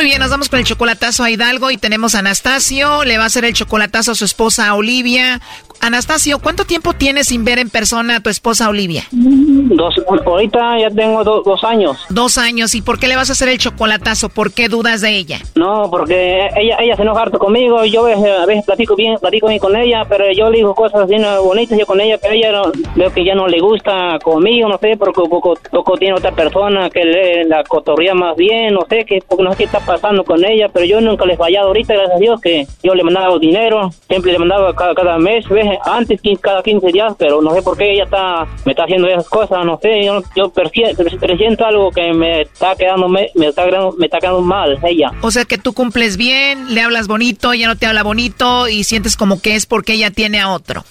Muy bien, nos vamos con el chocolatazo a Hidalgo y tenemos a Anastasio. Le va a hacer el chocolatazo a su esposa Olivia. Anastasio, ¿cuánto tiempo tienes sin ver en persona a tu esposa Olivia? Dos, ahorita ya tengo dos años. Dos años. ¿Y por qué le vas a hacer el chocolatazo? ¿Por qué dudas de ella? No, porque ella, ella se enoja harto conmigo. Yo a veces platico bien, platico bien con ella, pero yo le digo cosas bien bonitas yo con ella, pero ella veo que ya no le gusta conmigo, no sé, porque poco, poco tiene otra persona que le la cotorría más bien, no sé qué, no sé qué está pasando con ella, pero yo nunca le he fallado ahorita, gracias a Dios, que yo le mandaba dinero, siempre le mandaba cada, cada mes, ¿ves? Antes cada 15 días, pero no sé por qué ella está me está haciendo esas cosas, no sé, yo, yo presiento algo que me está quedando me, está me está quedando mal ella. O sea que tú cumples bien, le hablas bonito, ella no te habla bonito y sientes como que es porque ella tiene a otro.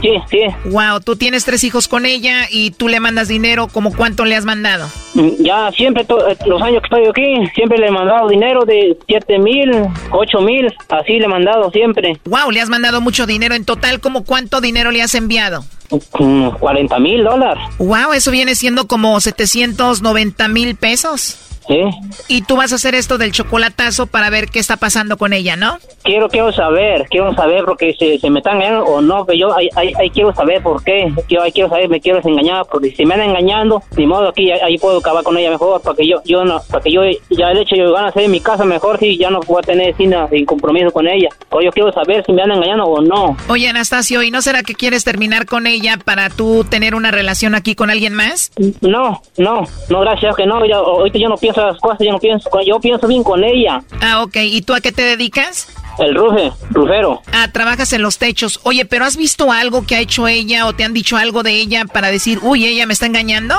Sí, sí. Wow, tú tienes tres hijos con ella y tú le mandas dinero, ¿como cuánto le has mandado? Mm, ya siempre, eh, los años que estoy aquí, siempre le he mandado dinero de 7 mil, 8 mil, así le he mandado siempre. Wow, le has mandado mucho dinero en total, ¿como cuánto dinero le has enviado? 40 mil dólares. Wow, eso viene siendo como 790 mil pesos. Sí. Y tú vas a hacer esto del chocolatazo para ver qué está pasando con ella, ¿no? Quiero, quiero saber, quiero saber porque se, se me están engañando o no, pero yo ahí, ahí, quiero saber por qué. Yo ahí quiero saber, me quiero desengañar, porque si me andan engañando, ni modo aquí, ahí puedo acabar con ella mejor, para que yo, yo no, para que yo ya el hecho yo van a hacer en mi casa mejor, si ya no puedo tener sin, sin compromiso con ella. O yo quiero saber si me andan engañando o no. Oye, Anastasio, ¿y no será que quieres terminar con ella para tú tener una relación aquí con alguien más? No, no, no, gracias, que no, ya, ahorita yo no pienso las cosas, yo no pienso, yo pienso bien con ella. Ah, ok. ¿Y tú a qué te dedicas? El rufe, rufero. Ah, trabajas en los techos. Oye, ¿pero has visto algo que ha hecho ella o te han dicho algo de ella para decir, uy, ella me está engañando?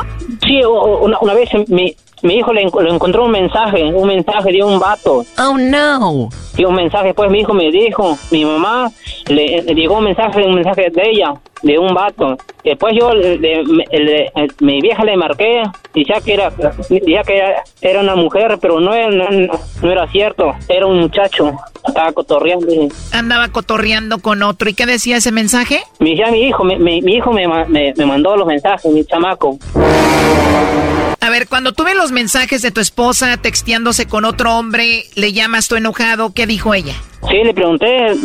Sí, una, una vez mi, mi hijo le, encontró un mensaje, un mensaje de un vato. Oh, no. Y un mensaje, pues mi hijo me dijo, mi mamá le, llegó un mensaje, un mensaje de ella, de un vato. Después yo, mi vieja le marqué, y ya que era, ya que era una mujer, pero no era, no, era cierto, era un muchacho. Estaba cotorreando. Andaba cotorreando con otro. ¿Y qué decía ese mensaje? Mi, ya mi hijo, mi, mi hijo me, me, me mandó los mensajes, mi chamaco. A ver, cuando tú ves los mensajes de tu esposa texteándose con otro hombre, le llamas tú enojado, ¿qué dijo ella? Sí, le pregunté,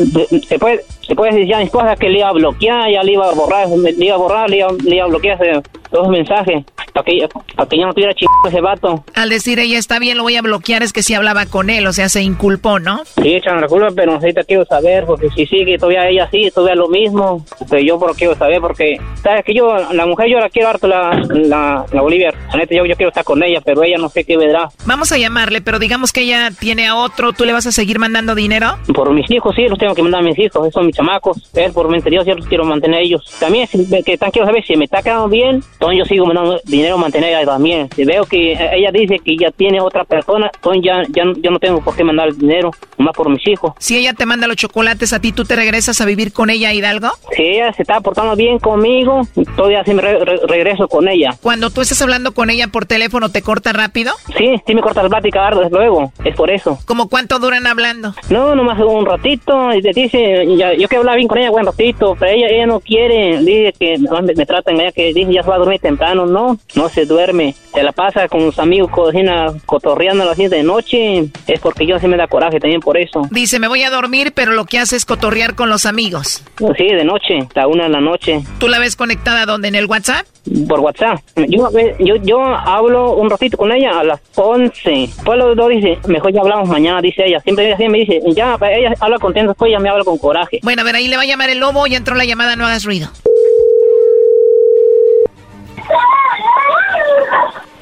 ¿se puede, se puede decir a mi esposa que le iba a bloquear, ya le iba a borrar, le iba a borrar, le iba, a bloquear ese, los mensajes, para que, para que ya no tuviera chingado ese vato. Al decir ella está bien, lo voy a bloquear, es que si hablaba con él, o sea, se inculpó, ¿no? Sí, echan la culpa, pero ahorita quiero saber, porque si sigue todavía ella sí, todavía lo mismo, pero yo por quiero saber, porque, sabes que yo, la mujer yo la quiero harto, la, la, la Bolivia, yo, yo quiero estar con ella, pero ella no sé qué vendrá. Vamos a llamarle, pero digamos que ella tiene a otro, ¿tú le vas a seguir mandando dinero? Por mis hijos, sí, los tengo que mandar a mis hijos, esos son mis chamacos, él por mente Dios, yo los quiero mantener ellos. También, que están quiero saber si me está quedando bien, entonces yo sigo mandando dinero a mantener a ella también. Si veo que ella dice que ya tiene otra persona, entonces ya, ya yo no tengo por qué mandar el dinero, más por mis hijos. Si ella te manda los chocolates a ti, ¿tú te regresas a vivir con ella, Hidalgo? Si ella se está portando bien conmigo, todavía sí me regreso con ella. Cuando tú estás hablando con ella por teléfono, ¿te corta rápido? Sí, sí me corta la plática desde luego, es por eso. ¿Cómo cuánto duran hablando? No, nomás un ratito, y te dice, ya, yo quiero hablar bien con ella buen ratito, pero ella, ella no quiere, dice que me, me tratan, ella que dice ya se va a dormir temprano, no, no se duerme, se la pasa con sus amigos cocina, cotorreando a las 10 de noche, es porque yo se me da coraje también por eso. Dice, me voy a dormir, pero lo que hace es cotorrear con los amigos. Sí, de noche, hasta una de la noche. ¿Tú la ves conectada dónde, en el WhatsApp? Por WhatsApp. Yo, yo, yo hablo un ratito con ella a las 11. Pues los dos dice, mejor ya hablamos mañana, dice ella. Siempre ella me dice, ya, ella habla contenta, después ella me habla con coraje. Bueno, a ver, ahí le va a llamar el lobo, ya entró la llamada, no hagas ruido.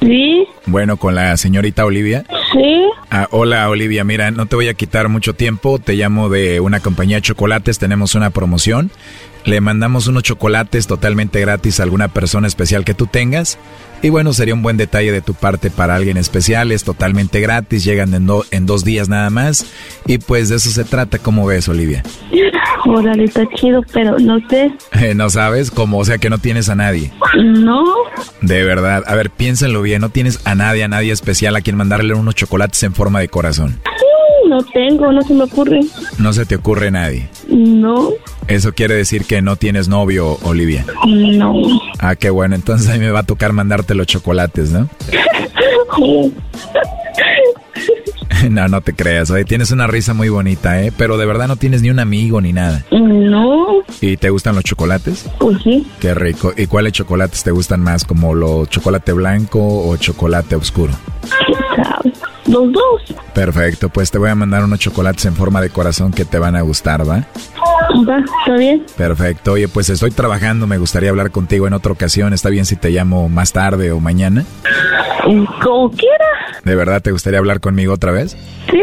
Sí. Bueno, con la señorita Olivia. Sí. Ah, hola Olivia, mira, no te voy a quitar mucho tiempo, te llamo de una compañía de chocolates, tenemos una promoción Le mandamos unos chocolates totalmente gratis a alguna persona especial que tú tengas. Y bueno, sería un buen detalle de tu parte para alguien especial. Es totalmente gratis, llegan en, en dos días nada más. Y pues de eso se trata. ¿Cómo ves, Olivia? Órale, está chido, pero no sé. ¿No sabes? Como, o sea, que no tienes a nadie. No. De verdad. A ver, piénsenlo bien. No tienes a nadie, a nadie especial a quien mandarle unos chocolates en forma de corazón. No tengo, no se me ocurre. ¿No se te ocurre nadie? No. Eso quiere decir que no tienes novio, Olivia. No. Ah, qué bueno. Entonces a mí me va a tocar mandarte los chocolates, ¿no? No, no te creas. Oye, tienes una risa muy bonita, ¿eh? Pero de verdad no tienes ni un amigo ni nada. No. ¿Y te gustan los chocolates? Pues sí. Qué rico. ¿Y cuáles chocolates te gustan más? ¿Como lo chocolate blanco o chocolate oscuro? Los dos. Perfecto, pues te voy a mandar unos chocolates en forma de corazón que te van a gustar, ¿va? Va, está bien. Perfecto. Oye, pues estoy trabajando, me gustaría hablar contigo en otra ocasión. ¿Está bien si te llamo más tarde o mañana? Como quiera. ¿De verdad te gustaría hablar conmigo otra vez? Sí.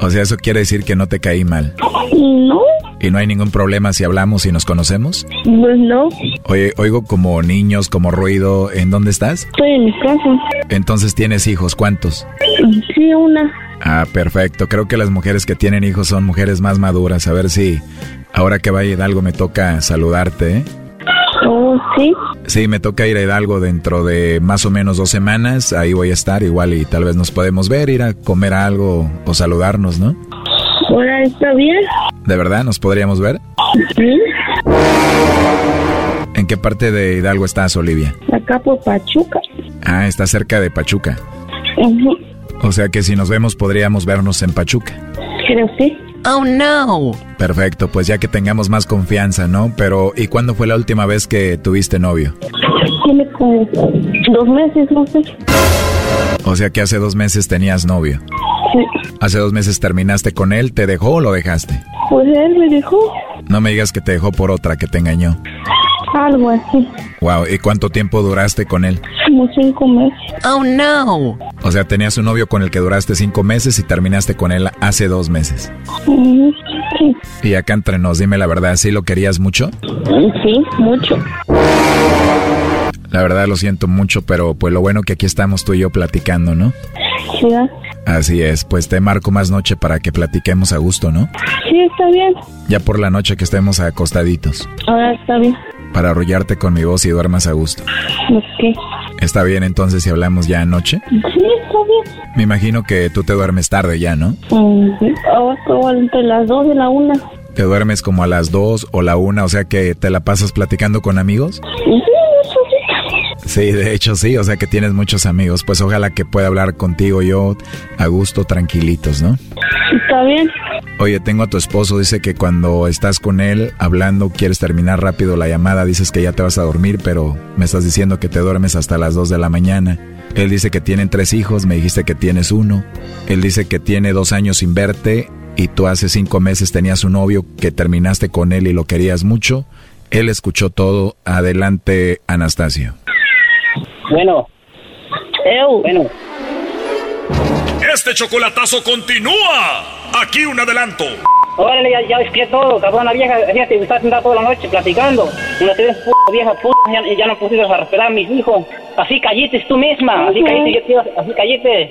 O sea, eso quiere decir que no te caí mal. No. ¿Y no hay ningún problema si hablamos y nos conocemos? Pues no. Oye, oigo como niños, como ruido. ¿En dónde estás? Estoy en mi casa. Entonces tienes hijos, ¿cuántos? Sí, una. Ah, perfecto. Creo que las mujeres que tienen hijos son mujeres más maduras. A ver si ahora que vaya a Hidalgo me toca saludarte, ¿eh? Oh, sí. Sí, me toca ir a Hidalgo dentro de más o menos dos semanas. Ahí voy a estar igual y tal vez nos podemos ver, ir a comer algo o saludarnos, ¿no? Hola, ¿está bien? ¿De verdad nos podríamos ver? Sí. ¿En qué parte de Hidalgo estás, Olivia? Acá por Pachuca. Ah, está cerca de Pachuca. O sea que si nos vemos podríamos vernos en Pachuca. Creo sí. Oh no. Perfecto, pues ya que tengamos más confianza, ¿no? Pero ¿y cuándo fue la última vez que tuviste novio? Tiene como dos meses, no sé. O sea que hace dos meses tenías novio. Sí. Hace dos meses terminaste con él, ¿te dejó o lo dejaste? Pues él me dejó. No me digas que te dejó por otra que te engañó. Algo así. Wow, ¿y cuánto tiempo duraste con él? Como cinco meses. Oh no. O sea, tenías un novio con el que duraste cinco meses y terminaste con él hace dos meses. Sí. Y acá entre nos, dime la verdad, ¿sí lo querías mucho? Sí, mucho. La verdad lo siento mucho, pero pues lo bueno que aquí estamos tú y yo platicando, ¿no? Sí. Así es, pues te marco más noche para que platiquemos a gusto, ¿no? Sí, está bien. Ya por la noche que estemos acostaditos. Ahora está bien. Para arrollarte con mi voz y duermas a gusto. Ok. ¿Está bien entonces si hablamos ya anoche? Sí, está bien. Me imagino que tú te duermes tarde ya, ¿no? Ahora como entre las dos y la una. ¿Te duermes como a las dos o la una? O sea que te la pasas platicando con amigos? Sí. Sí, de hecho sí, o sea que tienes muchos amigos. Pues ojalá que pueda hablar contigo yo a gusto, tranquilitos, ¿no? Está bien. Oye, tengo a tu esposo, dice que cuando estás con él hablando quieres terminar rápido la llamada, dices que ya te vas a dormir, pero me estás diciendo que te duermes hasta las 2 de la mañana. Él dice que tienen tres hijos, me dijiste que tienes uno. Él dice que tiene dos años sin verte y tú hace cinco meses tenías un novio que terminaste con él y lo querías mucho. Él escuchó todo. Adelante, Anastasio. Bueno. Eu. Bueno. Este chocolatazo continúa. Aquí un adelanto. Órale, ya, ya espié todo, cabrón, la vieja, fíjate, está sentada toda la noche platicando. No te ves, puta vieja, puta, ya, ya no pusiste a respetar a mis hijos. Así callites tú misma, así callites, yo te- así callites.